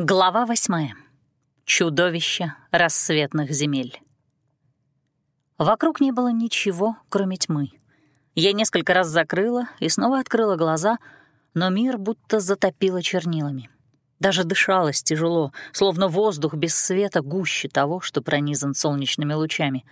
Глава восьмая. Чудовище рассветных земель. Вокруг не было ничего, кроме тьмы. Я несколько раз закрыла и снова открыла глаза, но мир будто затопило чернилами. Даже дышалось тяжело, словно воздух без света гуще того, что пронизан солнечными лучами.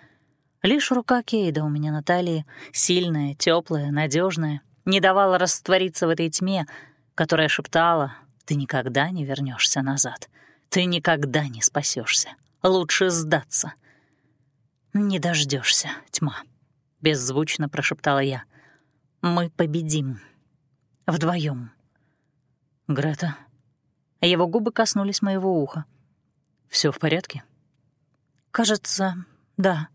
Лишь рука Кейда у меня на талии, сильная, теплая, надежная, не давала раствориться в этой тьме, которая шептала «Ты никогда не вернешься назад, ты никогда не спасешься. Лучше сдаться». «Не дождешься, тьма», — беззвучно прошептала я. «Мы победим. Вдвоем. «Грета?» Его губы коснулись моего уха. Все в порядке?» «Кажется, да».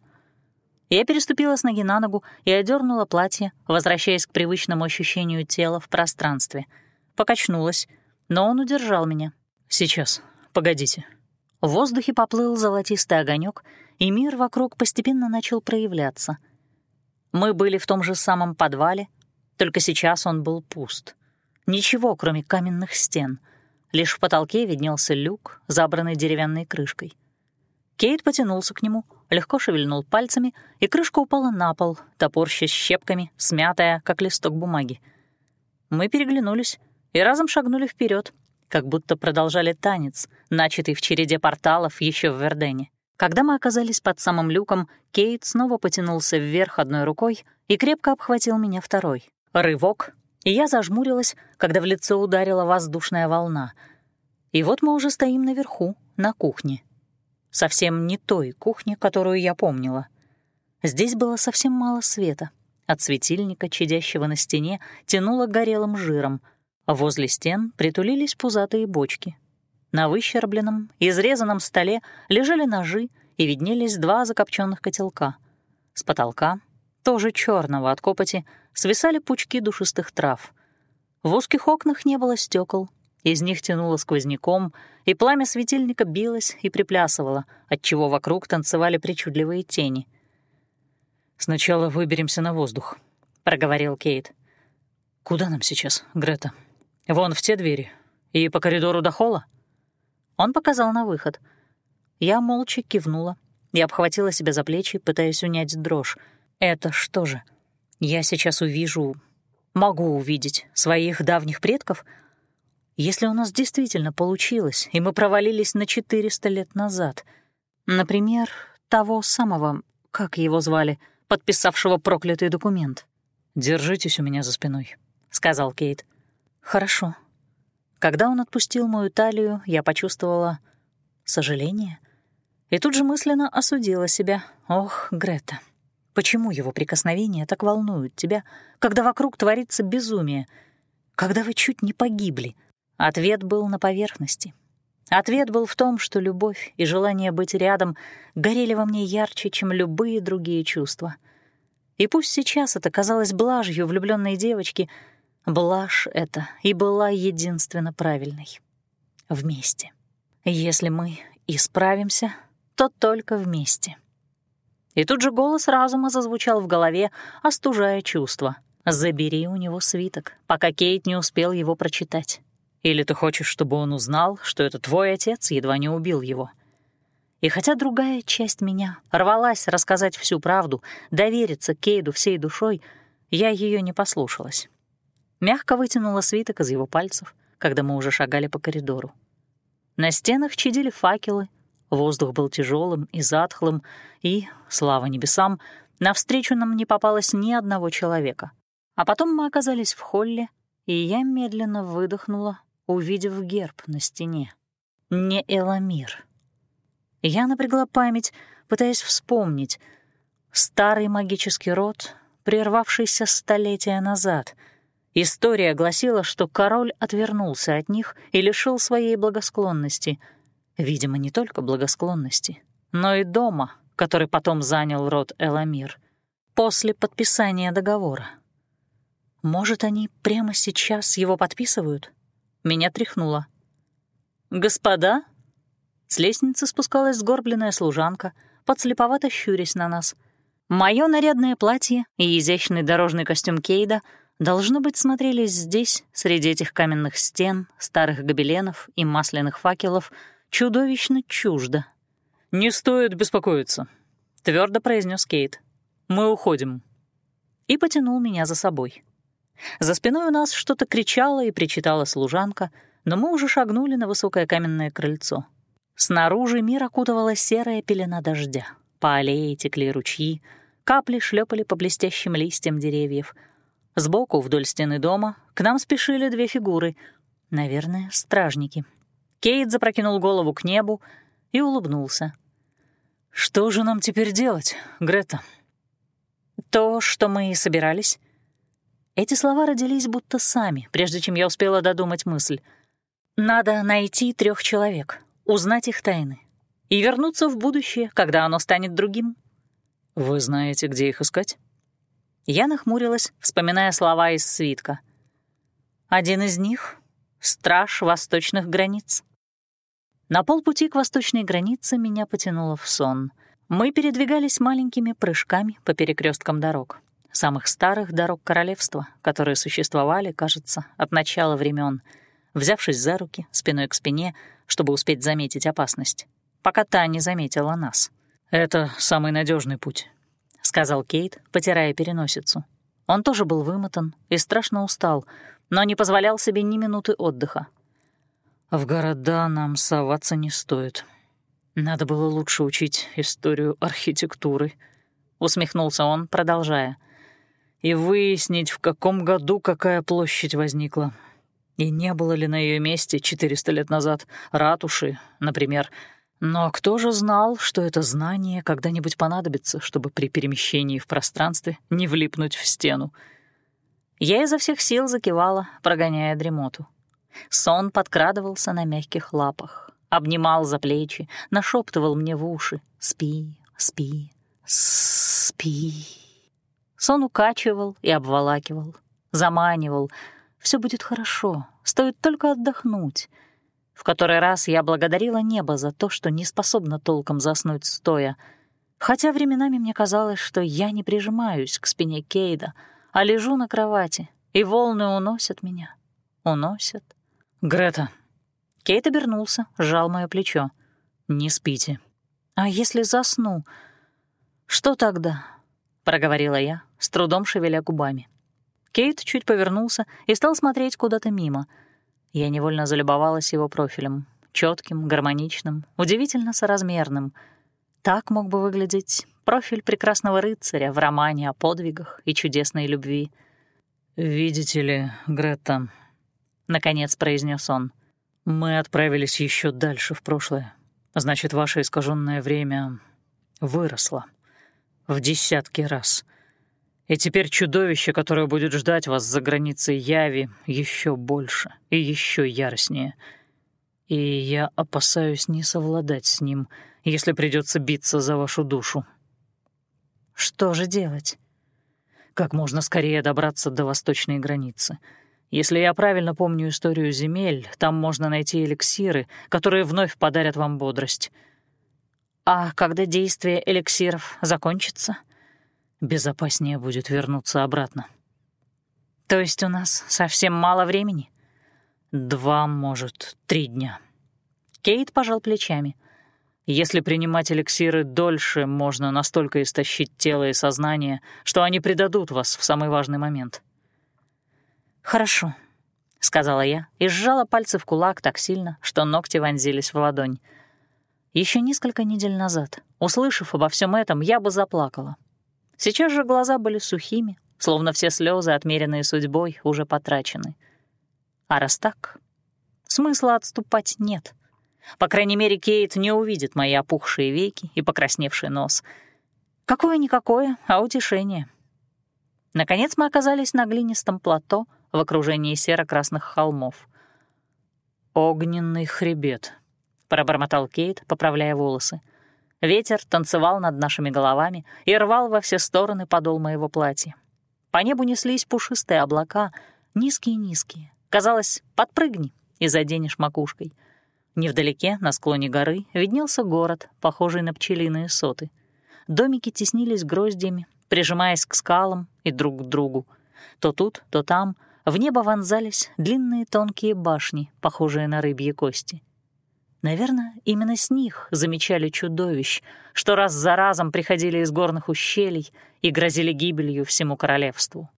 Я переступила с ноги на ногу и одернула платье, возвращаясь к привычному ощущению тела в пространстве. Покачнулась, но он удержал меня. «Сейчас, погодите». В воздухе поплыл золотистый огонек, и мир вокруг постепенно начал проявляться. Мы были в том же самом подвале, только сейчас он был пуст. Ничего, кроме каменных стен. Лишь в потолке виднелся люк, забранный деревянной крышкой. Кейт потянулся к нему, легко шевельнул пальцами, и крышка упала на пол, топорщась щепками, смятая, как листок бумаги. Мы переглянулись и разом шагнули вперед, как будто продолжали танец, начатый в череде порталов еще в Вердене. Когда мы оказались под самым люком, Кейт снова потянулся вверх одной рукой и крепко обхватил меня второй. Рывок, и я зажмурилась, когда в лицо ударила воздушная волна. И вот мы уже стоим наверху, на кухне. Совсем не той кухне, которую я помнила. Здесь было совсем мало света. От светильника, чадящего на стене, тянуло горелым жиром, возле стен притулились пузатые бочки. На выщербленном, изрезанном столе лежали ножи и виднелись два закопченных котелка. С потолка, тоже черного от копоти, свисали пучки душистых трав. В узких окнах не было стекол, из них тянуло сквозняком, и пламя светильника билось и приплясывало, отчего вокруг танцевали причудливые тени. «Сначала выберемся на воздух», — проговорил Кейт. «Куда нам сейчас, Грета? Вон в те двери. И по коридору до холла?» Он показал на выход. Я молча кивнула и обхватила себя за плечи, пытаясь унять дрожь. Это что же? Я сейчас увижу... Могу увидеть своих давних предков? Если у нас действительно получилось, и мы провалились на 400 лет назад. Например, того самого, как его звали, подписавшего проклятый документ. «Держитесь у меня за спиной», — сказал Кейт. «Хорошо», когда он отпустил мою талию, я почувствовала сожаление и тут же мысленно осудила себя. Ох, Грета, почему его прикосновения так волнуют тебя, когда вокруг творится безумие, когда вы чуть не погибли? Ответ был на поверхности. Ответ был в том, что любовь и желание быть рядом горели во мне ярче, чем любые другие чувства. И пусть сейчас это казалось блажью влюбленной девочки — Блажь эта и была единственно правильной. Вместе. Если мы исправимся, то только вместе. И тут же голос разума зазвучал в голове, остужая чувства. «Забери у него свиток, пока Кейт не успел его прочитать. Или ты хочешь, чтобы он узнал, что это твой отец едва не убил его?» И хотя другая часть меня рвалась рассказать всю правду, довериться Кейду всей душой, я ее не послушалась мягко вытянула свиток из его пальцев, когда мы уже шагали по коридору. На стенах чадили факелы, воздух был тяжелым и затхлым, и, слава небесам, навстречу нам не попалось ни одного человека. А потом мы оказались в холле, и я медленно выдохнула, увидев герб на стене. Не Эламир. Я напрягла память, пытаясь вспомнить. Старый магический род, прервавшийся столетия назад — История гласила, что король отвернулся от них и лишил своей благосклонности. Видимо, не только благосклонности, но и дома, который потом занял род Эламир, после подписания договора. Может, они прямо сейчас его подписывают? Меня тряхнуло. «Господа?» С лестницы спускалась сгорбленная служанка, подслеповато щурясь на нас. Моё нарядное платье и изящный дорожный костюм Кейда — должно быть, смотрелись здесь, среди этих каменных стен, старых гобеленов и масляных факелов, чудовищно чуждо. «Не стоит беспокоиться», — твердо произнес Кейт. «Мы уходим». И потянул меня за собой. За спиной у нас что-то кричала и причитала служанка, но мы уже шагнули на высокое каменное крыльцо. Снаружи мир окутывала серая пелена дождя. По аллее текли ручьи, капли шлепали по блестящим листьям деревьев. Сбоку, вдоль стены дома, к нам спешили две фигуры. Наверное, стражники. Кейт запрокинул голову к небу и улыбнулся. «Что же нам теперь делать, Грета?» «То, что мы и собирались». Эти слова родились будто сами, прежде чем я успела додумать мысль. «Надо найти трех человек, узнать их тайны и вернуться в будущее, когда оно станет другим». «Вы знаете, где их искать?» Я нахмурилась, вспоминая слова из свитка. «Один из них — страж восточных границ». На полпути к восточной границе меня потянуло в сон. Мы передвигались маленькими прыжками по перекресткам дорог. Самых старых дорог королевства, которые существовали, кажется, от начала времен, взявшись за руки, спиной к спине, чтобы успеть заметить опасность, пока та не заметила нас. «Это самый надежный путь», — сказал Кейт, потирая переносицу. Он тоже был вымотан и страшно устал, но не позволял себе ни минуты отдыха. В города нам соваться не стоит. Надо было лучше учить историю архитектуры. Усмехнулся он, продолжая. И выяснить, в каком году какая площадь возникла. И не было ли на ее месте 400 лет назад ратуши, например. Но кто же знал, что это знание когда-нибудь понадобится, чтобы при перемещении в пространстве не влипнуть в стену? Я изо всех сил закивала, прогоняя дремоту. Сон подкрадывался на мягких лапах, обнимал за плечи, нашептывал мне в уши «Спи, спи, спи». Сон укачивал и обволакивал, заманивал. Все будет хорошо, стоит только отдохнуть. В который раз я благодарила небо за то, что не способна толком заснуть стоя, хотя временами мне казалось, что я не прижимаюсь к спине Кейда, а лежу на кровати, и волны уносят меня, уносят, «Грета». Кейт обернулся, сжал мое плечо. «Не спите». «А если засну? Что тогда?» — проговорила я, с трудом шевеля губами. Кейт чуть повернулся и стал смотреть куда-то мимо. Я невольно залюбовалась его профилем. четким, гармоничным, удивительно соразмерным. Так мог бы выглядеть профиль прекрасного рыцаря в романе о подвигах и чудесной любви. «Видите ли, Грета, наконец произнес он. Мы отправились еще дальше в прошлое. Значит, ваше искаженное время выросло в десятки раз. И теперь чудовище, которое будет ждать вас за границей Яви, еще больше и еще яростнее. И я опасаюсь не совладать с ним, если придется биться за вашу душу. Что же делать? Как можно скорее добраться до восточной границы — если я правильно помню историю земель, там можно найти эликсиры, которые вновь подарят вам бодрость. А когда действие эликсиров закончится, безопаснее будет вернуться обратно. То есть у нас совсем мало времени? Два, может, три дня. Кейт пожал плечами. Если принимать эликсиры дольше, можно настолько истощить тело и сознание, что они предадут вас в самый важный момент — «Хорошо», — сказала я и сжала пальцы в кулак так сильно, что ногти вонзились в ладонь. Еще несколько недель назад, услышав обо всем этом, я бы заплакала. Сейчас же глаза были сухими, словно все слезы, отмеренные судьбой, уже потрачены. А раз так, смысла отступать нет. По крайней мере, Кейт не увидит мои опухшие веки и покрасневший нос. Какое-никакое, а утешение. Наконец мы оказались на глинистом плато — в окружении серо-красных холмов. «Огненный хребет», — пробормотал Кейт, поправляя волосы. Ветер танцевал над нашими головами и рвал во все стороны подол моего платья. По небу неслись пушистые облака, низкие-низкие. Казалось, подпрыгни и заденешь макушкой. Невдалеке, на склоне горы, виднелся город, похожий на пчелиные соты. Домики теснились гроздьями, прижимаясь к скалам и друг к другу. То тут, то там в небо вонзались длинные тонкие башни, похожие на рыбьи кости. Наверное, именно с них замечали чудовищ, что раз за разом приходили из горных ущелий и грозили гибелью всему королевству.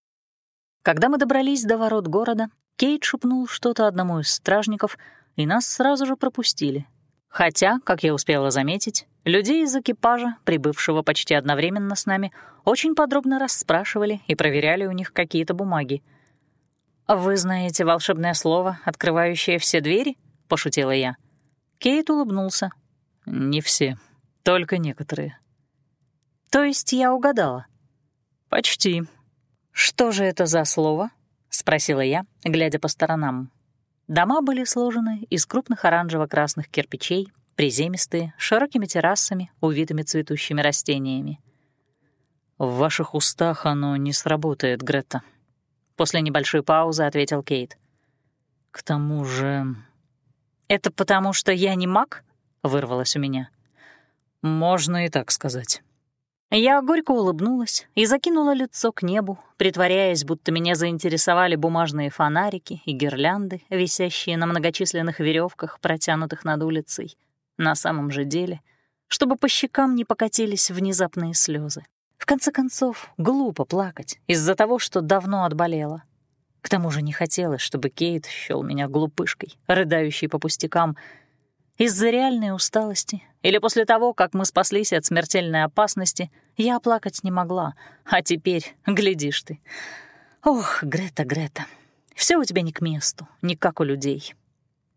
Когда мы добрались до ворот города, Кейт шепнул что-то одному из стражников, и нас сразу же пропустили. Хотя, как я успела заметить, людей из экипажа, прибывшего почти одновременно с нами, очень подробно расспрашивали и проверяли у них какие-то бумаги. «Вы знаете волшебное слово, открывающее все двери?» — пошутила я. Кейт улыбнулся. «Не все, только некоторые». «То есть я угадала?» «Почти». «Что же это за слово?» — спросила я, глядя по сторонам. Дома были сложены из крупных оранжево-красных кирпичей, приземистые, широкими террасами, увитыми цветущими растениями. «В ваших устах оно не сработает, Грета», — после небольшой паузы ответил Кейт. «К тому же «Это потому, что я не маг?» — вырвалось у меня. «Можно и так сказать». Я горько улыбнулась и закинула лицо к небу, притворяясь, будто меня заинтересовали бумажные фонарики и гирлянды, висящие на многочисленных веревках, протянутых над улицей. На самом же деле, чтобы по щекам не покатились внезапные слезы. В конце концов, глупо плакать из-за того, что давно отболела. К тому же не хотелось, чтобы Кейт счёл меня глупышкой, рыдающей по пустякам, из-за реальной усталости или после того, как мы спаслись от смертельной опасности, я оплакать не могла, а теперь, глядишь ты. Ох, Грета, Грета, все у тебя не к месту, не как у людей.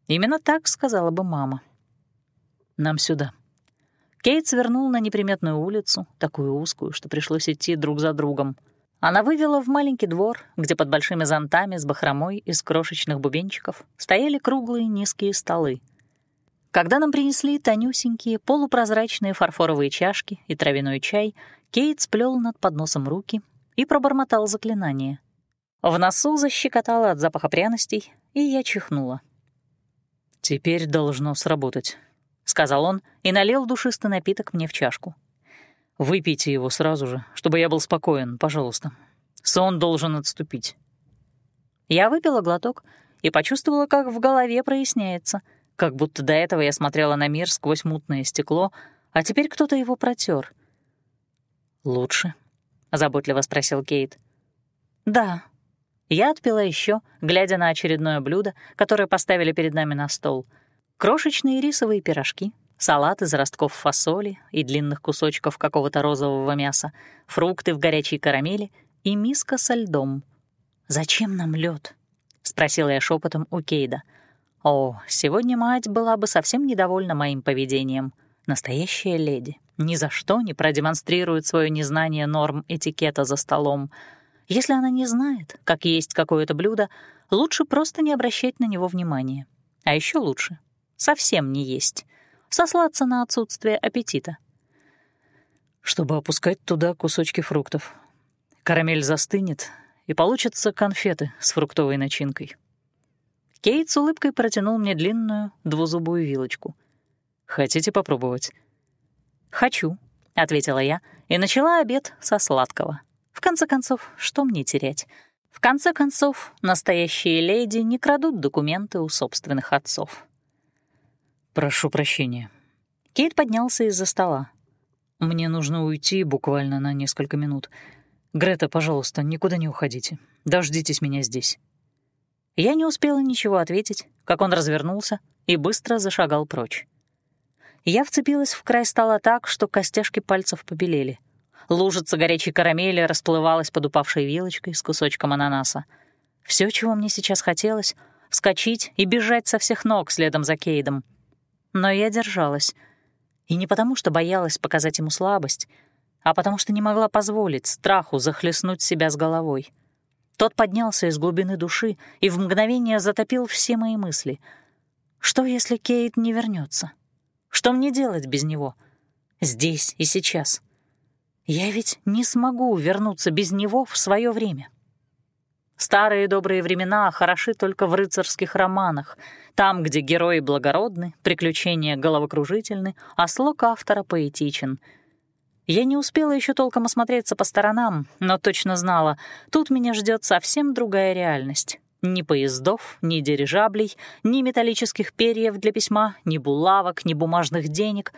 Именно так сказала бы мама. Нам сюда. Кейт свернул на неприметную улицу, такую узкую, что пришлось идти друг за другом. Она вывела в маленький двор, где под большими зонтами с бахромой из крошечных бубенчиков стояли круглые низкие столы. Когда нам принесли тонюсенькие полупрозрачные фарфоровые чашки и травяной чай, Кейт сплел над подносом руки и пробормотал заклинание. В носу защекотало от запаха пряностей, и я чихнула. «Теперь должно сработать», — сказал он и налил душистый напиток мне в чашку. Выпейте его сразу же, чтобы я был спокоен, пожалуйста. Сон должен отступить». Я выпила глоток и почувствовала, как в голове проясняется, как будто до этого я смотрела на мир сквозь мутное стекло, а теперь кто-то его протер. «Лучше?» — заботливо спросил Кейт. «Да». Я отпила еще, глядя на очередное блюдо, которое поставили перед нами на стол. Крошечные рисовые пирожки, салат из ростков фасоли и длинных кусочков какого-то розового мяса, фрукты в горячей карамели и миска со льдом. «Зачем нам лед? спросила я шепотом у Кейда. О, сегодня мать была бы совсем недовольна моим поведением. Настоящая леди ни за что не продемонстрирует свое незнание норм этикета за столом. Если она не знает, как есть какое-то блюдо, лучше просто не обращать на него внимания. А еще лучше — совсем не есть сослаться на отсутствие аппетита. Чтобы опускать туда кусочки фруктов. Карамель застынет, и получатся конфеты с фруктовой начинкой. Кейт с улыбкой протянул мне длинную двузубую вилочку. «Хотите попробовать?» «Хочу», — ответила я и начала обед со сладкого. В конце концов, что мне терять? В конце концов, настоящие леди не крадут документы у собственных отцов. «Прошу прощения». Кейт поднялся из-за стола. «Мне нужно уйти буквально на несколько минут. Грета, пожалуйста, никуда не уходите. Дождитесь меня здесь». Я не успела ничего ответить, как он развернулся и быстро зашагал прочь. Я вцепилась в край стола так, что костяшки пальцев побелели. Лужица горячей карамели расплывалась под упавшей вилочкой с кусочком ананаса. Все, чего мне сейчас хотелось — вскочить и бежать со всех ног следом за Кейдом — но я держалась. И не потому, что боялась показать ему слабость, а потому что не могла позволить страху захлестнуть себя с головой. Тот поднялся из глубины души и в мгновение затопил все мои мысли. Что, если Кейт не вернется? Что мне делать без него? Здесь и сейчас. Я ведь не смогу вернуться без него в свое время. Старые добрые времена хороши только в рыцарских романах, там, где герои благородны, приключения головокружительны, а слог автора поэтичен. Я не успела еще толком осмотреться по сторонам, но точно знала, тут меня ждет совсем другая реальность. Ни поездов, ни дирижаблей, ни металлических перьев для письма, ни булавок, ни бумажных денег.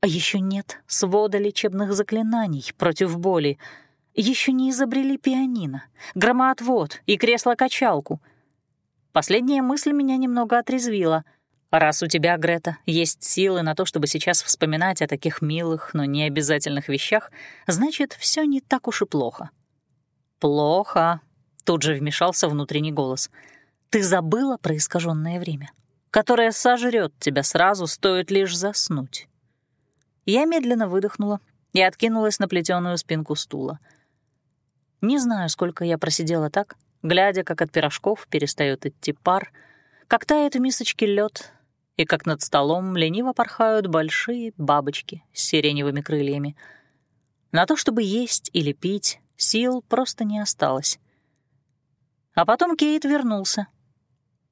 А еще нет свода лечебных заклинаний против боли. Еще не изобрели пианино, громоотвод и кресло-качалку. Последняя мысль меня немного отрезвила. Раз у тебя, Грета, есть силы на то, чтобы сейчас вспоминать о таких милых, но не обязательных вещах, значит, все не так уж и плохо. Плохо, Тут же вмешался внутренний голос. «Ты забыла про искаженное время, которое сожрет тебя сразу, стоит лишь заснуть». Я медленно выдохнула и откинулась на плетеную спинку стула. Не знаю, сколько я просидела так, глядя, как от пирожков перестает идти пар, как тает в мисочке лед, и как над столом лениво порхают большие бабочки с сиреневыми крыльями. На то, чтобы есть или пить, сил просто не осталось. А потом Кейт вернулся.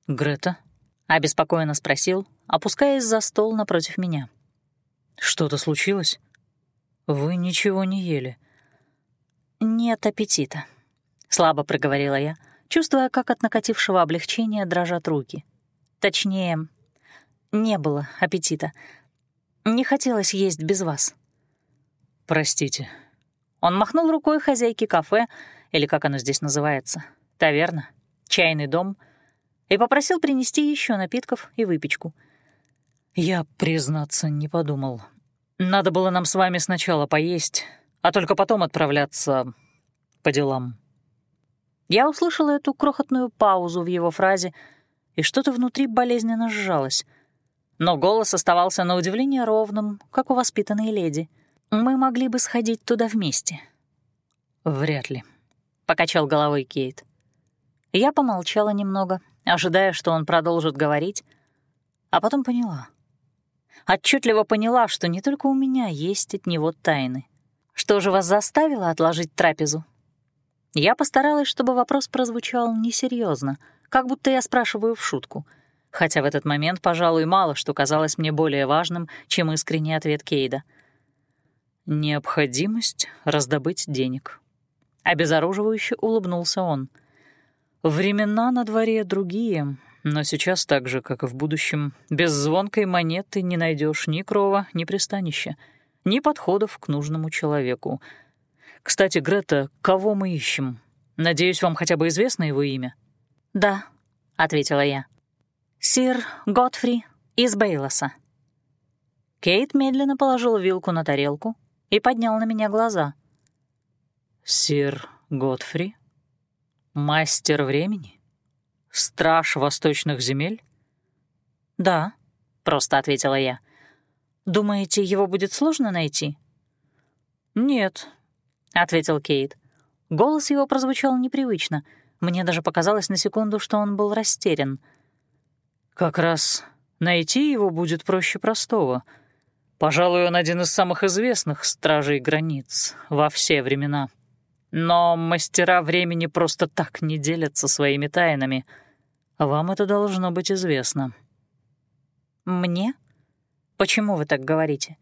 «Грета?» — обеспокоенно спросил, опускаясь за стол напротив меня. «Что-то случилось? Вы ничего не ели?» «Нет аппетита», — слабо проговорила я, чувствуя, как от накатившего облегчения дрожат руки. Точнее, не было аппетита. Не хотелось есть без вас. «Простите». Он махнул рукой хозяйке кафе, или как оно здесь называется, таверна, чайный дом и попросил принести еще напитков и выпечку. «Я, признаться, не подумал. Надо было нам с вами сначала поесть, а только потом отправляться по делам». Я услышала эту крохотную паузу в его фразе, и что-то внутри болезненно сжалось. Но голос оставался на удивление ровным, как у воспитанной леди. Мы могли бы сходить туда вместе. «Вряд ли», — покачал головой Кейт. Я помолчала немного, ожидая, что он продолжит говорить, а потом поняла. Отчетливо поняла, что не только у меня есть от него тайны. Что же вас заставило отложить трапезу? Я постаралась, чтобы вопрос прозвучал несерьезно, как будто я спрашиваю в шутку, хотя в этот момент, пожалуй, мало что казалось мне более важным, чем искренний ответ Кейда. «Необходимость раздобыть денег». Обезоруживающе улыбнулся он — Времена на дворе другие, но сейчас так же, как и в будущем, без звонкой монеты не найдешь ни крова, ни пристанища, ни подходов к нужному человеку. Кстати, Грета, кого мы ищем? Надеюсь, вам хотя бы известно его имя? «Да», — ответила я. «Сир Готфри из Бейлоса». Кейт медленно положил вилку на тарелку и поднял на меня глаза. «Сир Готфри?» Мастер времени? Страж восточных земель? Да, просто ответила я. Думаете, его будет сложно найти? Нет, ответил Кейт. Голос его прозвучал непривычно. Мне даже показалось на секунду, что он был растерян. Как раз найти его будет проще простого. Пожалуй, он один из самых известных стражей границ во все времена. Но мастера времени просто так не делятся своими тайнами. Вам это должно быть известно». «Мне? Почему вы так говорите?»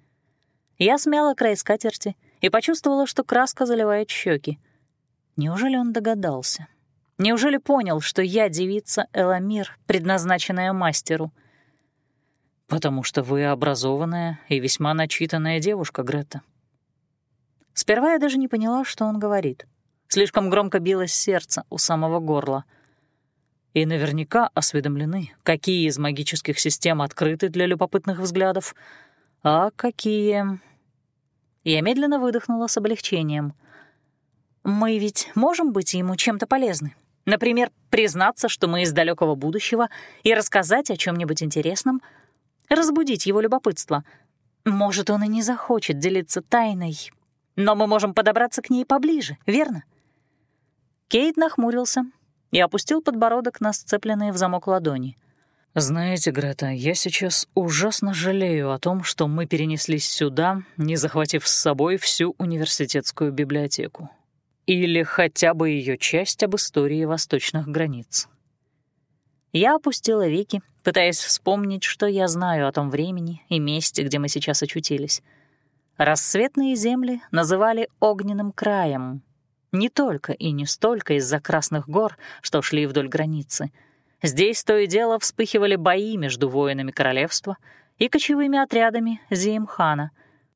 Я смяла край скатерти и почувствовала, что краска заливает щеки. Неужели он догадался? Неужели понял, что я девица Эламир, предназначенная мастеру? «Потому что вы образованная и весьма начитанная девушка, Грета», Сперва я даже не поняла, что он говорит. Слишком громко билось сердце у самого горла. И наверняка осведомлены, какие из магических систем открыты для любопытных взглядов, а какие... Я медленно выдохнула с облегчением. «Мы ведь можем быть ему чем-то полезны? Например, признаться, что мы из далекого будущего, и рассказать о чем нибудь интересном, разбудить его любопытство. Может, он и не захочет делиться тайной, но мы можем подобраться к ней поближе, верно?» Кейт нахмурился и опустил подбородок на сцепленные в замок ладони. «Знаете, Грета, я сейчас ужасно жалею о том, что мы перенеслись сюда, не захватив с собой всю университетскую библиотеку. Или хотя бы ее часть об истории восточных границ». Я опустила веки, пытаясь вспомнить, что я знаю о том времени и месте, где мы сейчас очутились. Рассветные земли называли огненным краем. Не только и не столько из-за красных гор, что шли вдоль границы. Здесь то и дело вспыхивали бои между воинами королевства и кочевыми отрядами Зиимхана,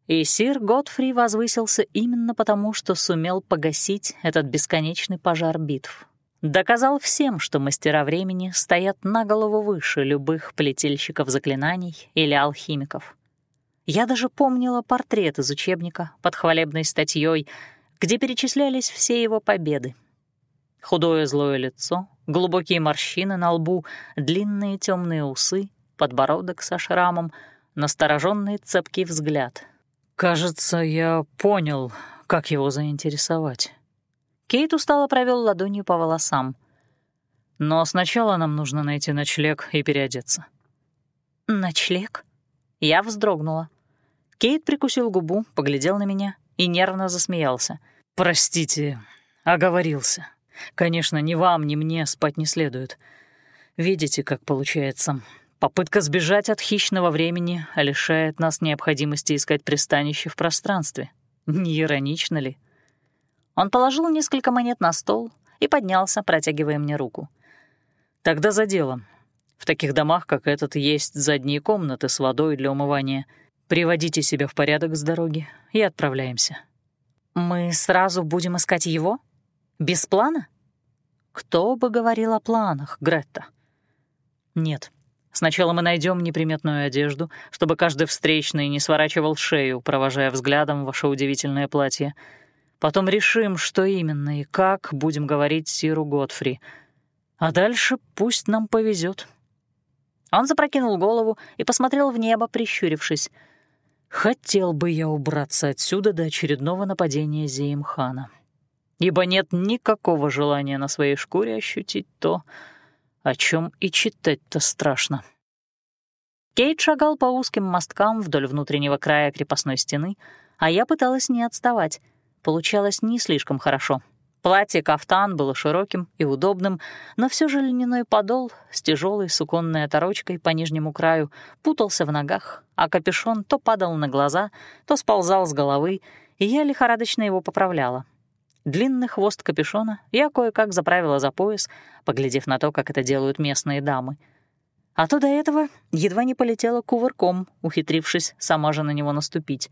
и сир Готфри возвысился именно потому, что сумел погасить этот бесконечный пожар битв. Доказал всем, что мастера времени стоят на голову выше любых плетельщиков заклинаний или алхимиков. Я даже помнила портрет из учебника под хвалебной статьей, где перечислялись все его победы. Худое злое лицо, глубокие морщины на лбу, длинные темные усы, подбородок со шрамом, настороженный цепкий взгляд. «Кажется, я понял, как его заинтересовать». Кейт устало провел ладонью по волосам. «Но сначала нам нужно найти ночлег и переодеться». «Ночлег?» Я вздрогнула. Кейт прикусил губу, поглядел на меня и нервно засмеялся. «Простите, оговорился. Конечно, ни вам, ни мне спать не следует. Видите, как получается. Попытка сбежать от хищного времени лишает нас необходимости искать пристанище в пространстве. Не иронично ли?» Он положил несколько монет на стол и поднялся, протягивая мне руку. «Тогда за делом. В таких домах, как этот, есть задние комнаты с водой для умывания. Приводите себя в порядок с дороги и отправляемся». «Мы сразу будем искать его? Без плана?» «Кто бы говорил о планах, Гретта?» «Нет. Сначала мы найдем неприметную одежду, чтобы каждый встречный не сворачивал шею, провожая взглядом ваше удивительное платье. Потом решим, что именно и как будем говорить Сиру Готфри. А дальше пусть нам повезет. Он запрокинул голову и посмотрел в небо, прищурившись. «Хотел бы я убраться отсюда до очередного нападения Зеимхана, ибо нет никакого желания на своей шкуре ощутить то, о чем и читать-то страшно». Кейт шагал по узким мосткам вдоль внутреннего края крепостной стены, а я пыталась не отставать. Получалось не слишком хорошо. Платье-кафтан было широким и удобным, но все же льняной подол с тяжелой суконной оторочкой по нижнему краю путался в ногах, а капюшон то падал на глаза, то сползал с головы, и я лихорадочно его поправляла. Длинный хвост капюшона я кое-как заправила за пояс, поглядев на то, как это делают местные дамы. А то до этого едва не полетела кувырком, ухитрившись сама же на него наступить.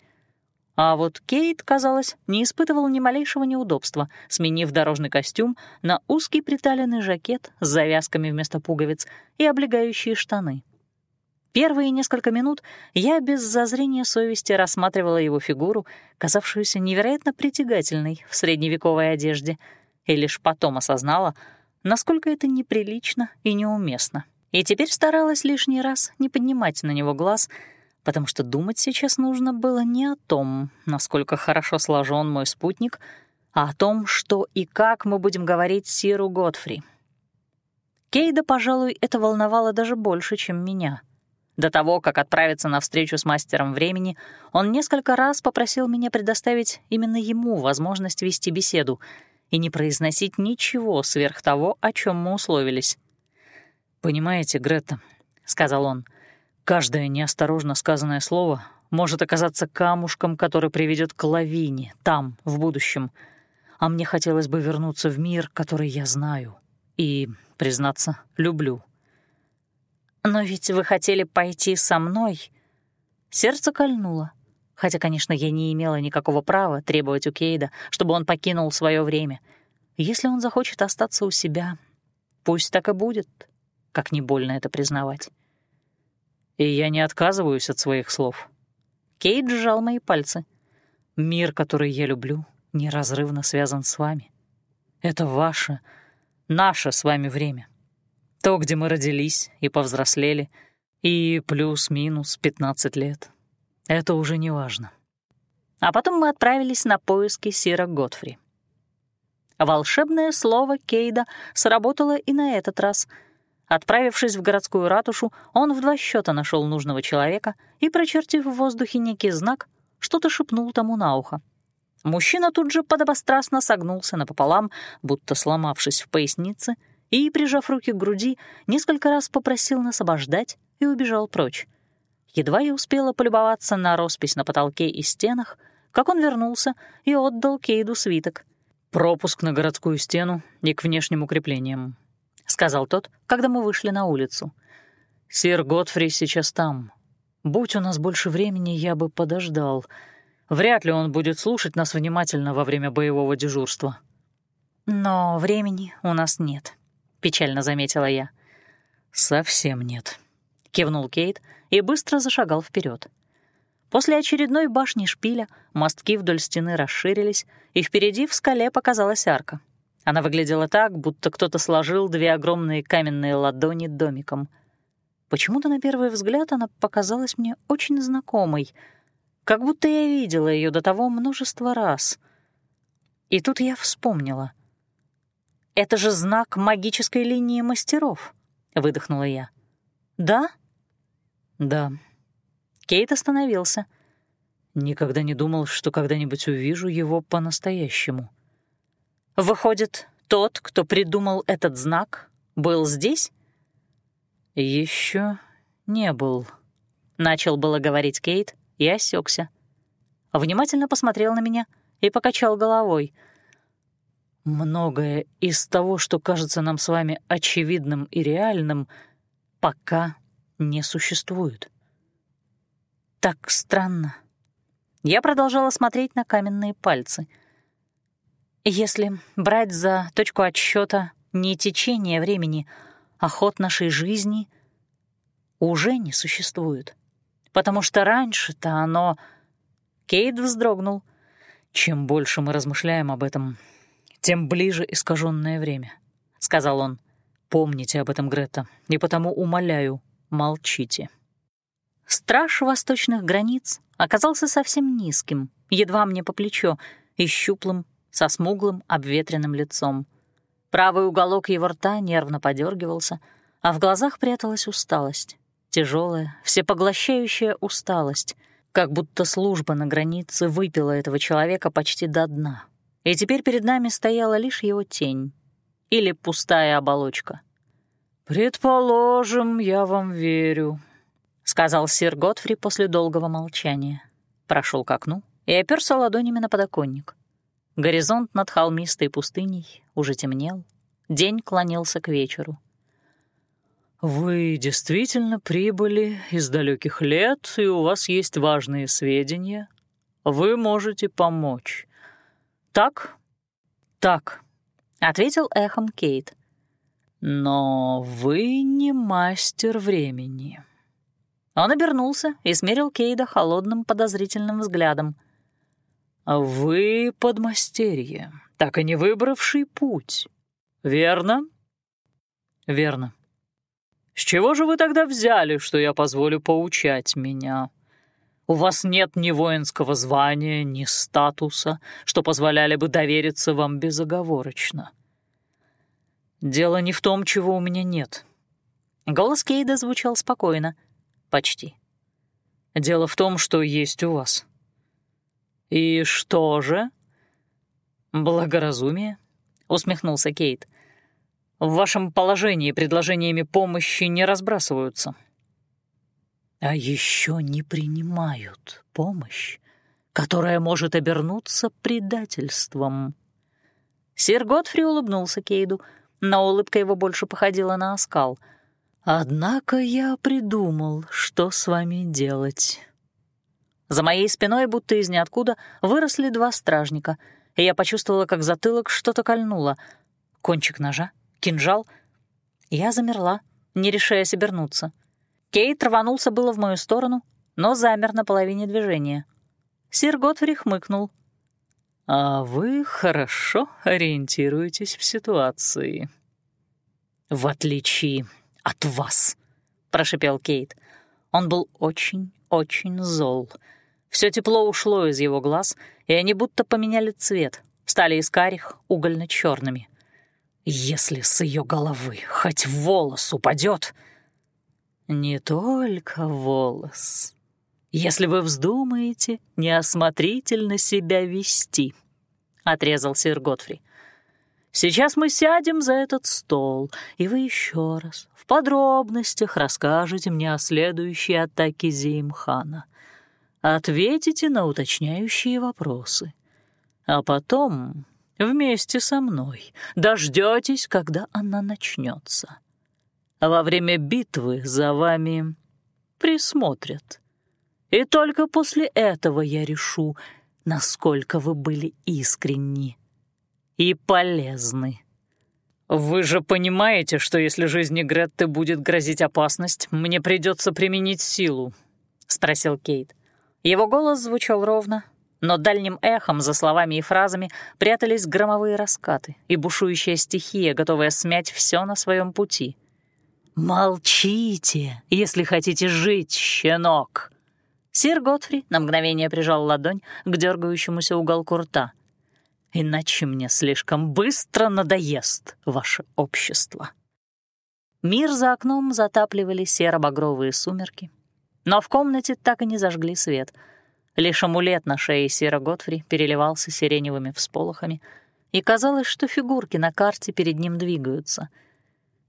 А вот Кейт, казалось, не испытывал ни малейшего неудобства, сменив дорожный костюм на узкий приталенный жакет с завязками вместо пуговиц и облегающие штаны. Первые несколько минут я без зазрения совести рассматривала его фигуру, казавшуюся невероятно притягательной в средневековой одежде, и лишь потом осознала, насколько это неприлично и неуместно. И теперь старалась лишний раз не поднимать на него глаз — потому что думать сейчас нужно было не о том, насколько хорошо сложен мой спутник, а о том, что и как мы будем говорить Сиру Годфри. Кейда, пожалуй, это волновало даже больше, чем меня. До того, как отправиться на встречу с мастером времени, он несколько раз попросил меня предоставить именно ему возможность вести беседу и не произносить ничего сверх того, о чем мы условились. «Понимаете, Грета», — сказал он, — Каждое неосторожно сказанное слово может оказаться камушком, который приведет к лавине там, в будущем. А мне хотелось бы вернуться в мир, который я знаю и, признаться, люблю. «Но ведь вы хотели пойти со мной?» Сердце кольнуло. Хотя, конечно, я не имела никакого права требовать у Кейда, чтобы он покинул свое время. Если он захочет остаться у себя, пусть так и будет, как не больно это признавать. И я не отказываюсь от своих слов. Кейт сжал мои пальцы. Мир, который я люблю, неразрывно связан с вами. Это ваше, наше с вами время. То, где мы родились и повзрослели, и плюс-минус 15 лет. Это уже не важно. А потом мы отправились на поиски Сира Готфри. Волшебное слово Кейда сработало и на этот раз — Отправившись в городскую ратушу, он в два счета нашел нужного человека и, прочертив в воздухе некий знак, что-то шепнул тому на ухо. Мужчина тут же подобострастно согнулся напополам, будто сломавшись в пояснице, и, прижав руки к груди, несколько раз попросил нас обождать и убежал прочь. Едва я успела полюбоваться на роспись на потолке и стенах, как он вернулся и отдал Кейду свиток. «Пропуск на городскую стену и к внешним укреплениям», — сказал тот, когда мы вышли на улицу. «Сир Готфри сейчас там. Будь у нас больше времени, я бы подождал. Вряд ли он будет слушать нас внимательно во время боевого дежурства». «Но времени у нас нет», — печально заметила я. «Совсем нет», — кивнул Кейт и быстро зашагал вперед. После очередной башни шпиля мостки вдоль стены расширились, и впереди в скале показалась арка. Она выглядела так, будто кто-то сложил две огромные каменные ладони домиком. Почему-то на первый взгляд она показалась мне очень знакомой, как будто я видела ее до того множество раз. И тут я вспомнила — это же знак магической линии мастеров», — выдохнула я. «Да?» «Да». Кейт остановился. «Никогда не думал, что когда-нибудь увижу его по-настоящему». «Выходит, тот, кто придумал этот знак, был здесь?» Еще не был», — начал было говорить Кейт и осекся. Внимательно посмотрел на меня и покачал головой — Многое из того, что кажется нам с вами очевидным и реальным, пока не существует. Так странно. Я продолжала смотреть на каменные пальцы. Если брать за точку отсчета не течение времени, а ход нашей жизни уже не существует. Потому что раньше-то оно... Кейт вздрогнул. Чем больше мы размышляем об этом, тем ближе искаженное время», — сказал он. «Помните об этом, Грета, и потому умоляю, молчите». Страж восточных границ оказался совсем низким, едва мне по плечо, и щуплым, со смуглым, обветренным лицом. Правый уголок его рта нервно подергивался, а в глазах пряталась усталость. Тяжелая, всепоглощающая усталость, как будто служба на границе выпила этого человека почти до дна и теперь перед нами стояла лишь его тень или пустая оболочка. «Предположим, я вам верю», — сказал сир Готфри после долгого молчания. Прошел к окну и оперся ладонями на подоконник. Горизонт над холмистой пустыней уже темнел, день клонился к вечеру. «Вы действительно прибыли из далеких лет, и у вас есть важные сведения. Вы можете помочь. «Так, так», — ответил эхом Кейт. «Но вы не мастер времени». Он обернулся и смерил Кейда холодным подозрительным взглядом. «Вы подмастерье, так и не выбравший путь, верно?» «Верно. С чего же вы тогда взяли, что я позволю поучать меня?» У вас нет ни воинского звания, ни статуса, что позволяли бы довериться вам безоговорочно. Дело не в том, чего у меня нет. Голос Кейда звучал спокойно. Почти. Дело в том, что есть у вас. И что же? Благоразумие, усмехнулся Кейт. В вашем положении предложениями помощи не разбрасываются а еще не принимают помощь, которая может обернуться предательством. Сир Готфри улыбнулся Кейду, но улыбка его больше походила на оскал. «Однако я придумал, что с вами делать». За моей спиной, будто из ниоткуда, выросли два стражника, и я почувствовала, как затылок что-то кольнуло. Кончик ножа, кинжал. Я замерла, не решаясь обернуться — Кейт рванулся было в мою сторону, но замер на половине движения. Сир Готфри хмыкнул. «А вы хорошо ориентируетесь в ситуации». «В отличие от вас», — прошипел Кейт. Он был очень-очень зол. Все тепло ушло из его глаз, и они будто поменяли цвет, стали из карих угольно черными «Если с ее головы хоть волос упадет, не только волос. Если вы вздумаете неосмотрительно себя вести, — отрезал сэр Готфри. Сейчас мы сядем за этот стол, и вы еще раз в подробностях расскажете мне о следующей атаке Зеймхана. Ответите на уточняющие вопросы. А потом вместе со мной дождетесь, когда она начнется. Во время битвы за вами присмотрят. И только после этого я решу, насколько вы были искренни и полезны. «Вы же понимаете, что если жизни Гретты будет грозить опасность, мне придется применить силу?» — спросил Кейт. Его голос звучал ровно, но дальним эхом за словами и фразами прятались громовые раскаты и бушующая стихия, готовая смять все на своем пути. «Молчите, если хотите жить, щенок!» Сир Готфри на мгновение прижал ладонь к дергающемуся уголку рта — иначе мне слишком быстро надоест ваше общество. Мир за окном затапливали серо-багровые сумерки, но в комнате так и не зажгли свет. Лишь амулет на шее Сера Готфри переливался сиреневыми всполохами, и казалось, что фигурки на карте перед ним двигаются.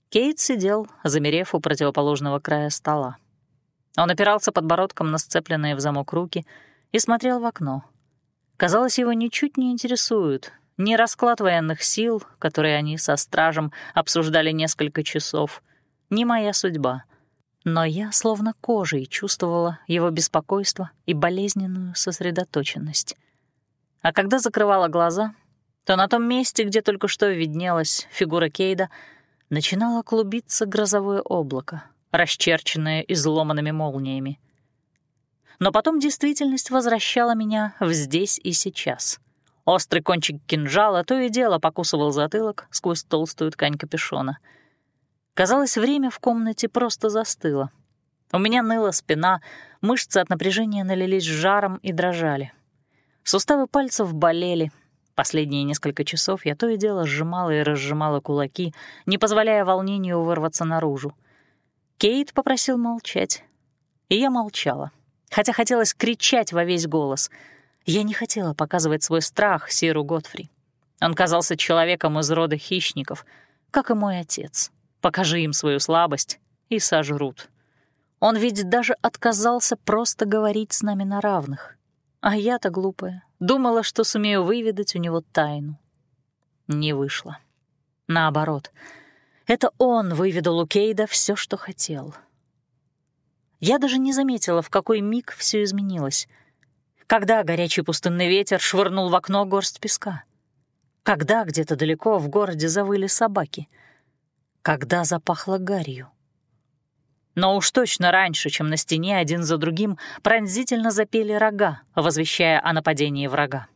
Кейт сидел, замерев у противоположного края стола. Он опирался подбородком на сцепленные в замок руки и смотрел в окно — Казалось, его ничуть не интересует ни расклад военных сил, которые они со стражем обсуждали несколько часов, ни моя судьба. Но я словно кожей чувствовала его беспокойство и болезненную сосредоточенность. А когда закрывала глаза, то на том месте, где только что виднелась фигура Кейда, начинало клубиться грозовое облако, расчерченное изломанными молниями но потом действительность возвращала меня в здесь и сейчас. Острый кончик кинжала то и дело покусывал затылок сквозь толстую ткань капюшона. Казалось, время в комнате просто застыло. У меня ныла спина, мышцы от напряжения налились жаром и дрожали. Суставы пальцев болели. Последние несколько часов я то и дело сжимала и разжимала кулаки, не позволяя волнению вырваться наружу. Кейт попросил молчать, и я молчала хотя хотелось кричать во весь голос. Я не хотела показывать свой страх Сиру Готфри. Он казался человеком из рода хищников, как и мой отец. Покажи им свою слабость и сожрут. Он ведь даже отказался просто говорить с нами на равных. А я-то глупая, думала, что сумею выведать у него тайну. Не вышло. Наоборот, это он выведал у Кейда все, что хотел — я даже не заметила, в какой миг все изменилось. Когда горячий пустынный ветер швырнул в окно горсть песка? Когда где-то далеко в городе завыли собаки? Когда запахло гарью? Но уж точно раньше, чем на стене один за другим пронзительно запели рога, возвещая о нападении врага.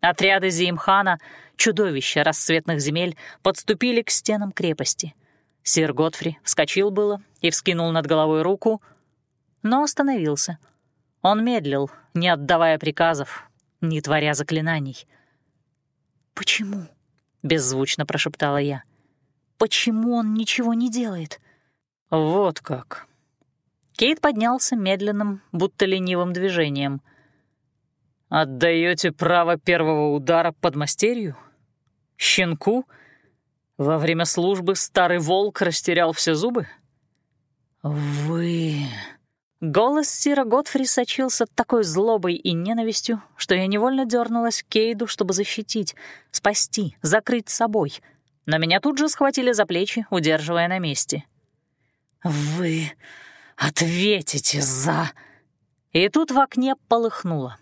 Отряды Зимхана, чудовища расцветных земель, подступили к стенам крепости. Сир Готфри вскочил было и вскинул над головой руку — но остановился. Он медлил, не отдавая приказов, не творя заклинаний. «Почему?» — беззвучно прошептала я. «Почему он ничего не делает?» «Вот как». Кейт поднялся медленным, будто ленивым движением. «Отдаете право первого удара под мастерью? Щенку? Во время службы старый волк растерял все зубы?» «Вы...» Голос Сира Готфри сочился такой злобой и ненавистью, что я невольно дернулась к Кейду, чтобы защитить, спасти, закрыть собой. Но меня тут же схватили за плечи, удерживая на месте. «Вы ответите за...» И тут в окне полыхнуло.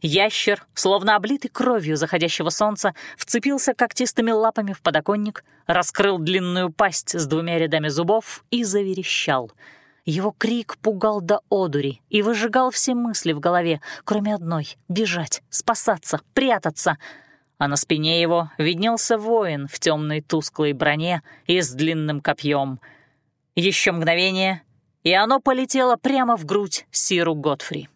Ящер, словно облитый кровью заходящего солнца, вцепился когтистыми лапами в подоконник, раскрыл длинную пасть с двумя рядами зубов и заверещал — его крик пугал до одури и выжигал все мысли в голове, кроме одной — бежать, спасаться, прятаться. А на спине его виднелся воин в темной тусклой броне и с длинным копьем. Еще мгновение, и оно полетело прямо в грудь Сиру Готфри.